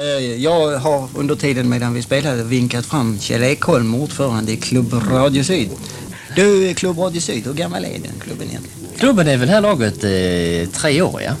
Eh, Jag har under tiden medan vi spelade vinkat fram Kjell Ekholm, ordförande i Klubb Radio Syd. Du, Klubb Radio Syd, hur gammal är den klubben egentligen? Klubben är väl här laget eh, tre år, ja.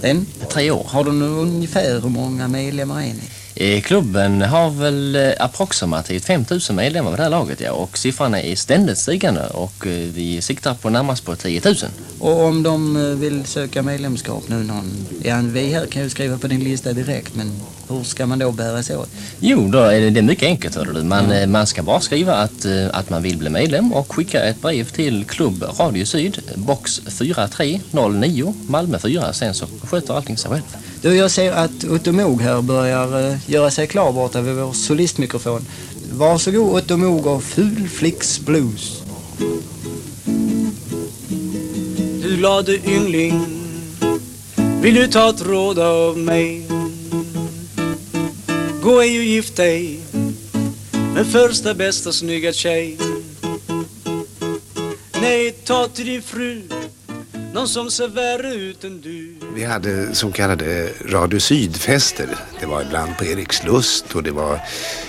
Den? Tre år. Har du nu ungefär hur många medlemmar är ni? Klubben har väl eh, approximativt 5000 medlemmar vid det här laget, ja. Och siffran är ständigt stigande och eh, vi siktar på närmast på 10 000. Och om de eh, vill söka medlemskap nu någon, ja vi här kan ju skriva på din lista direkt men hur ska man då bära sig åt? Jo, då är det, det är mycket enkelt, hör du. Man, eh, man ska bara skriva att, att man vill bli medlem och skicka ett brev till Klubb Radio Syd, box 4309, Malmö 4. Sen så sköter allting sig själv. Du, jag ser att Otto Mog här börjar eh, göra sig klar borta vid vår solistmikrofon. Varsågod Otto Mog och Ful Flicks Blues. Du glade yngling, vill du ta ett råd av mig? Gå ej och gift dig med första bästa snygga tjej. Nej, ta till din fru någon som ser värre ut än du. Vi hade så kallade Radio Sydfester. Det var ibland på Erikslust och det var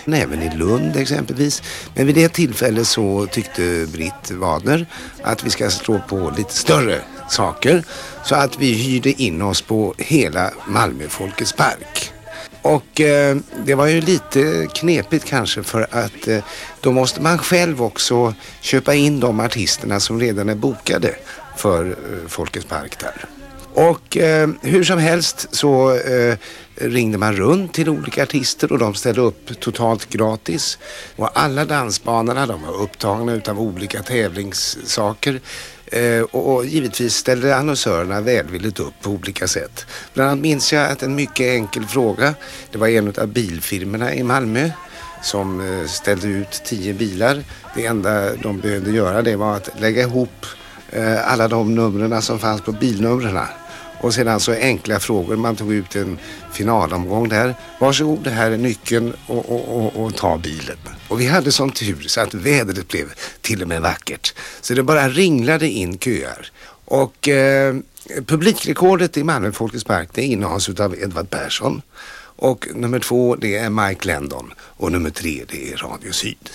även i Lund exempelvis. Men vid det tillfället så tyckte Britt Wadner att vi ska slå på lite större saker. Så att vi hyrde in oss på hela Malmö Folkets Park. Och eh, det var ju lite knepigt kanske för att eh, då måste man själv också köpa in de artisterna som redan är bokade för eh, Folkets Park där. Och eh, hur som helst så eh, ringde man runt till olika artister och de ställde upp totalt gratis. Och alla dansbanorna de var upptagna utav olika tävlingssaker. Eh, och, och givetvis ställde annonsörerna välvilligt upp på olika sätt. Bland annat minns jag att en mycket enkel fråga, det var en av bilfirmerna i Malmö som eh, ställde ut tio bilar. Det enda de behövde göra det var att lägga ihop eh, alla de numren som fanns på bilnumren. Och sedan så alltså enkla frågor. Man tog ut en finalomgång där. Varsågod, det här är nyckeln och, och, och, och ta bilen. Och vi hade sån tur så att vädret blev till och med vackert. Så det bara ringlade in köer. Och eh, publikrekordet i Malmö Folkets Park det innehas av Edvard Persson. Och nummer två det är Mike Lendon. Och nummer tre det är Radio Syd.